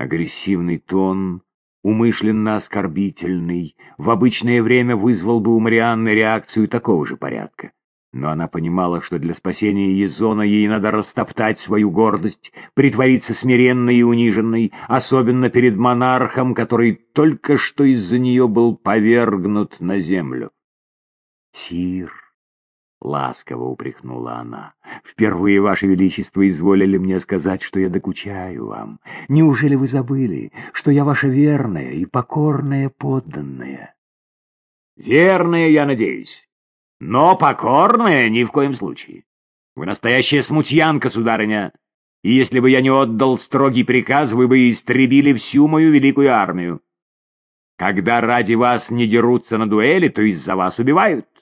Агрессивный тон, умышленно оскорбительный, в обычное время вызвал бы у Марианны реакцию такого же порядка. Но она понимала, что для спасения Езона ей надо растоптать свою гордость, притвориться смиренной и униженной, особенно перед монархом, который только что из-за нее был повергнут на землю. «Сир», — ласково упрекнула она, — «впервые, Ваше Величество, изволили мне сказать, что я докучаю вам. Неужели вы забыли, что я ваша верная и покорная подданная?» «Верная, я надеюсь». Но покорная ни в коем случае. Вы настоящая смутьянка, сударыня, и если бы я не отдал строгий приказ, вы бы истребили всю мою великую армию. Когда ради вас не дерутся на дуэли, то из-за вас убивают. —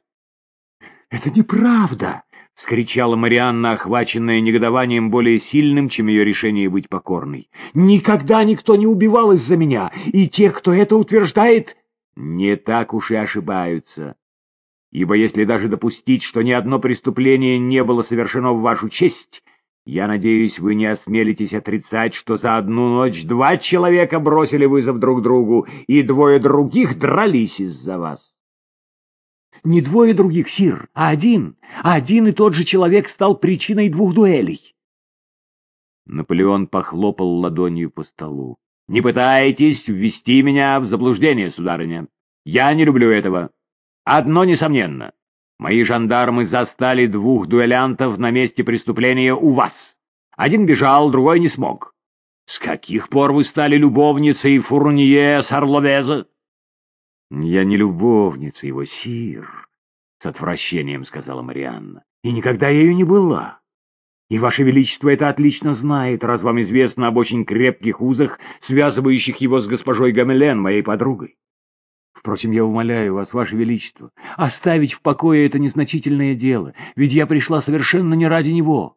Это неправда! — скричала Марианна, охваченная негодованием более сильным, чем ее решение быть покорной. — Никогда никто не убивал из-за меня, и те, кто это утверждает, не так уж и ошибаются. Ибо если даже допустить, что ни одно преступление не было совершено в вашу честь, я надеюсь, вы не осмелитесь отрицать, что за одну ночь два человека бросили вызов друг другу, и двое других дрались из-за вас. Не двое других, Сир, а один. Один и тот же человек стал причиной двух дуэлей. Наполеон похлопал ладонью по столу. «Не пытайтесь ввести меня в заблуждение, сударыня. Я не люблю этого. Одно несомненно. Мои жандармы застали двух дуэлянтов на месте преступления у вас. Один бежал, другой не смог. С каких пор вы стали любовницей Фурнье Сарловеза? Я не любовница его, сир, — с отвращением сказала Марианна. И никогда ею не была. И Ваше Величество это отлично знает, раз вам известно об очень крепких узах, связывающих его с госпожой Гамелен, моей подругой. Впрочем, я умоляю вас, Ваше Величество, оставить в покое это незначительное дело, ведь я пришла совершенно не ради него.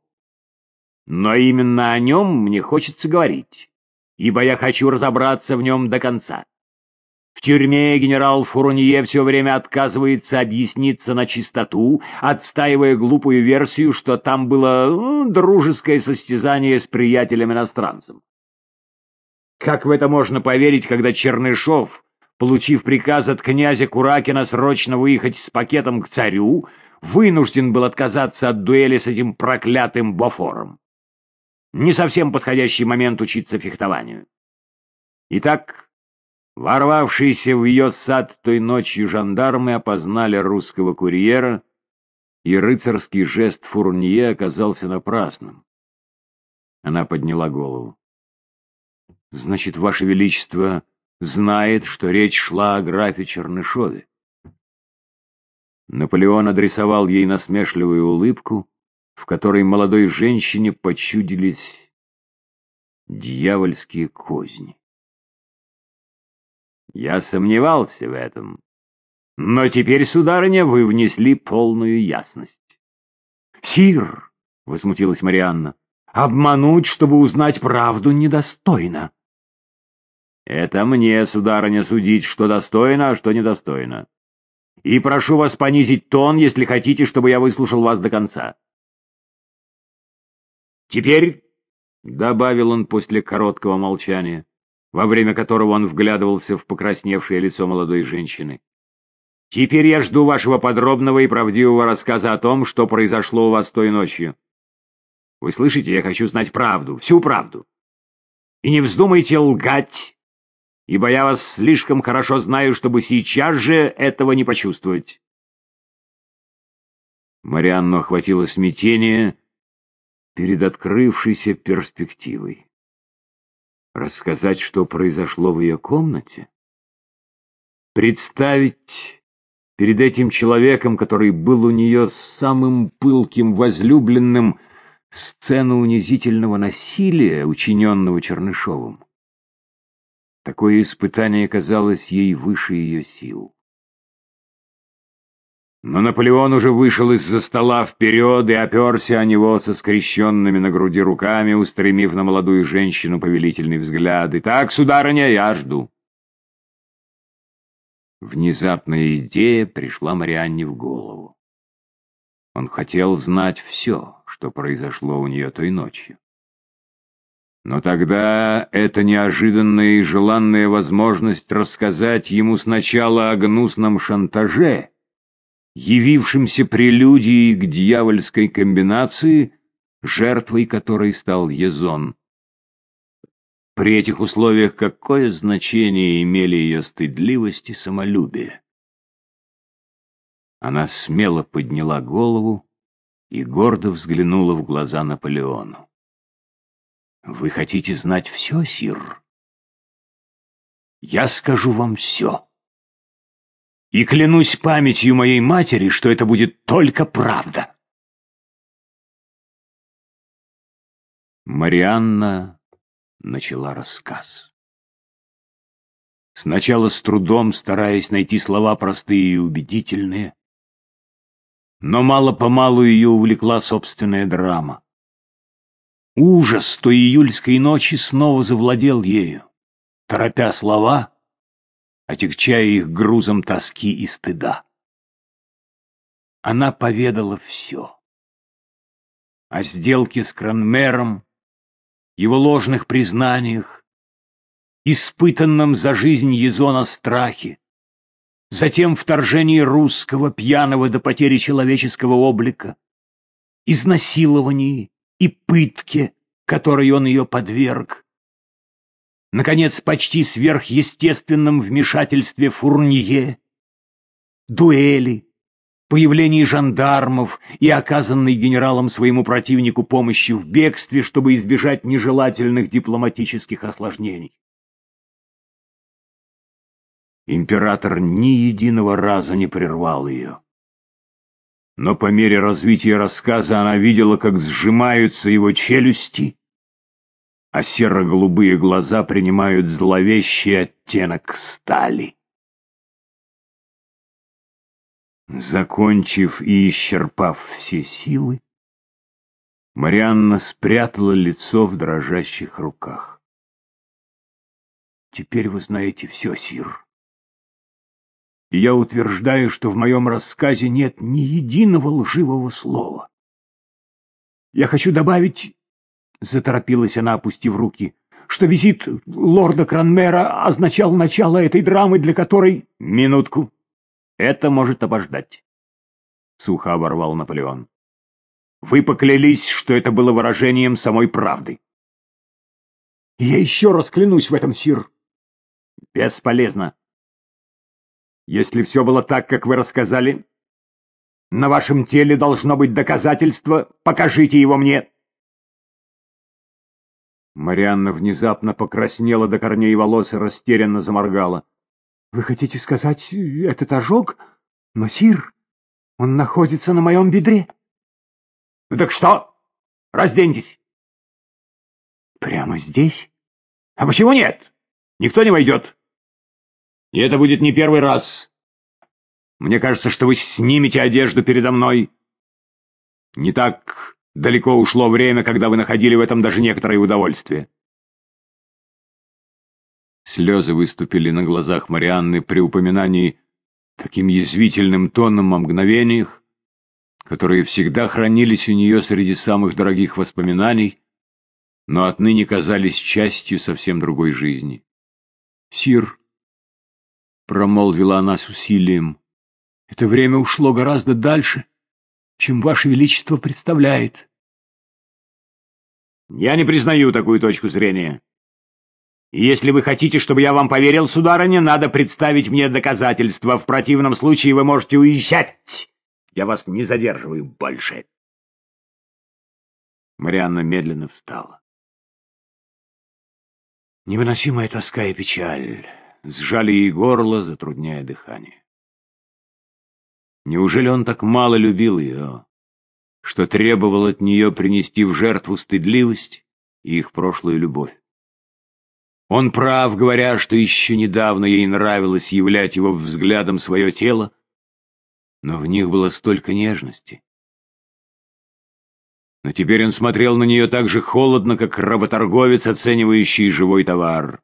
Но именно о нем мне хочется говорить, ибо я хочу разобраться в нем до конца. В тюрьме генерал Фурунье все время отказывается объясниться на чистоту, отстаивая глупую версию, что там было ну, дружеское состязание с приятелем-иностранцем. Как в это можно поверить, когда Чернышов получив приказ от князя Куракина срочно выехать с пакетом к царю, вынужден был отказаться от дуэли с этим проклятым Бофором. Не совсем подходящий момент учиться фехтованию. Итак, ворвавшиеся в ее сад той ночью жандармы опознали русского курьера, и рыцарский жест Фурнье оказался напрасным. Она подняла голову. — Значит, Ваше Величество знает, что речь шла о графе Чернышове. Наполеон адресовал ей насмешливую улыбку, в которой молодой женщине почудились дьявольские козни. Я сомневался в этом, но теперь, сударыня, вы внесли полную ясность. «Сир!» — возмутилась Марианна. «Обмануть, чтобы узнать правду, недостойно». Это мне, сударыня, судить, что достойно, а что недостойно. И прошу вас понизить тон, если хотите, чтобы я выслушал вас до конца. Теперь, — добавил он после короткого молчания, во время которого он вглядывался в покрасневшее лицо молодой женщины, — теперь я жду вашего подробного и правдивого рассказа о том, что произошло у вас той ночью. Вы слышите, я хочу знать правду, всю правду. И не вздумайте лгать ибо я вас слишком хорошо знаю, чтобы сейчас же этого не почувствовать. Марианну охватило смятение перед открывшейся перспективой. Рассказать, что произошло в ее комнате? Представить перед этим человеком, который был у нее самым пылким возлюбленным, сцену унизительного насилия, учиненного Чернышовым? Такое испытание казалось ей выше ее сил. Но Наполеон уже вышел из-за стола вперед и оперся о него со скрещенными на груди руками, устремив на молодую женщину повелительный взгляд. «Итак, сударыня, я жду». Внезапная идея пришла Марианне в голову. Он хотел знать все, что произошло у нее той ночью. Но тогда эта неожиданная и желанная возможность рассказать ему сначала о гнусном шантаже, явившемся прелюдией к дьявольской комбинации, жертвой которой стал Езон. При этих условиях какое значение имели ее стыдливость и самолюбие? Она смело подняла голову и гордо взглянула в глаза Наполеону. «Вы хотите знать все, сир?» «Я скажу вам все. И клянусь памятью моей матери, что это будет только правда». Марианна начала рассказ. Сначала с трудом, стараясь найти слова простые и убедительные, но мало-помалу ее увлекла собственная драма. Ужас той июльской ночи снова завладел ею, торопя слова, отягчая их грузом тоски и стыда. Она поведала все. О сделке с Кранмером, его ложных признаниях, испытанном за жизнь Езона страхе, затем вторжении русского, пьяного до потери человеческого облика, изнасиловании и пытке, которой он ее подверг, наконец, почти сверхъестественном вмешательстве Фурнье, дуэли, появлении жандармов и оказанной генералом своему противнику помощи в бегстве, чтобы избежать нежелательных дипломатических осложнений. Император ни единого раза не прервал ее. Но по мере развития рассказа она видела, как сжимаются его челюсти, а серо-голубые глаза принимают зловещий оттенок стали. Закончив и исчерпав все силы, Марианна спрятала лицо в дрожащих руках. «Теперь вы знаете все, Сир. И я утверждаю, что в моем рассказе нет ни единого лживого слова. Я хочу добавить, — заторопилась она, опустив руки, — что визит лорда Кранмера означал начало этой драмы, для которой... Минутку. Это может обождать. Сухо оборвал Наполеон. Вы поклялись, что это было выражением самой правды. Я еще раз клянусь в этом, сир. Бесполезно. Если все было так, как вы рассказали, на вашем теле должно быть доказательство. Покажите его мне. Марианна внезапно покраснела до корней волос и растерянно заморгала. Вы хотите сказать, этот ожог? Но, сир, он находится на моем бедре. Так что? Разденьтесь. Прямо здесь? А почему нет? Никто не войдет. И это будет не первый раз. Мне кажется, что вы снимете одежду передо мной. Не так далеко ушло время, когда вы находили в этом даже некоторое удовольствие. Слезы выступили на глазах Марианны при упоминании таким язвительным тоном о мгновениях, которые всегда хранились у нее среди самых дорогих воспоминаний, но отныне казались частью совсем другой жизни. «Сир», — промолвила она с усилием, — «это время ушло гораздо дальше, чем Ваше Величество представляет». «Я не признаю такую точку зрения», если вы хотите, чтобы я вам поверил, сударыня, надо представить мне доказательства. В противном случае вы можете уезжать. Я вас не задерживаю больше. Марианна медленно встала. Невыносимая тоска и печаль сжали ей горло, затрудняя дыхание. Неужели он так мало любил ее, что требовал от нее принести в жертву стыдливость и их прошлую любовь? Он прав, говоря, что еще недавно ей нравилось являть его взглядом свое тело, но в них было столько нежности. Но теперь он смотрел на нее так же холодно, как работорговец, оценивающий живой товар.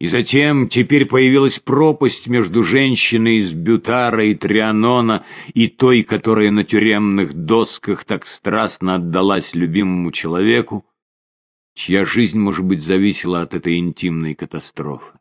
И затем теперь появилась пропасть между женщиной из Бютара и Трианона и той, которая на тюремных досках так страстно отдалась любимому человеку, чья жизнь, может быть, зависела от этой интимной катастрофы.